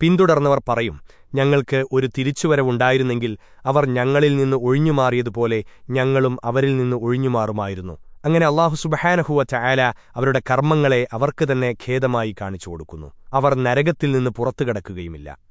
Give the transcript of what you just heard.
പിന്തുടർന്നവർ പറയും ഞങ്ങൾക്ക് ഒരു തിരിച്ചുവരവുണ്ടായിരുന്നെങ്കിൽ അവർ ഞങ്ങളിൽ നിന്ന് ഒഴിഞ്ഞുമാറിയതുപോലെ ഞങ്ങളും അവരിൽ നിന്ന് ഒഴിഞ്ഞുമാറുമായിരുന്നു. അങ്ങനെ അള്ളാഹു സുബഹാനഹുവ ചായാല അവരുടെ കർമ്മങ്ങളെ അവർക്ക് തന്നെ ഖേദമായി കാണിച്ചു കൊടുക്കുന്നു അവർ നരകത്തിൽ നിന്ന് പുറത്തു കടക്കുകയുമില്ല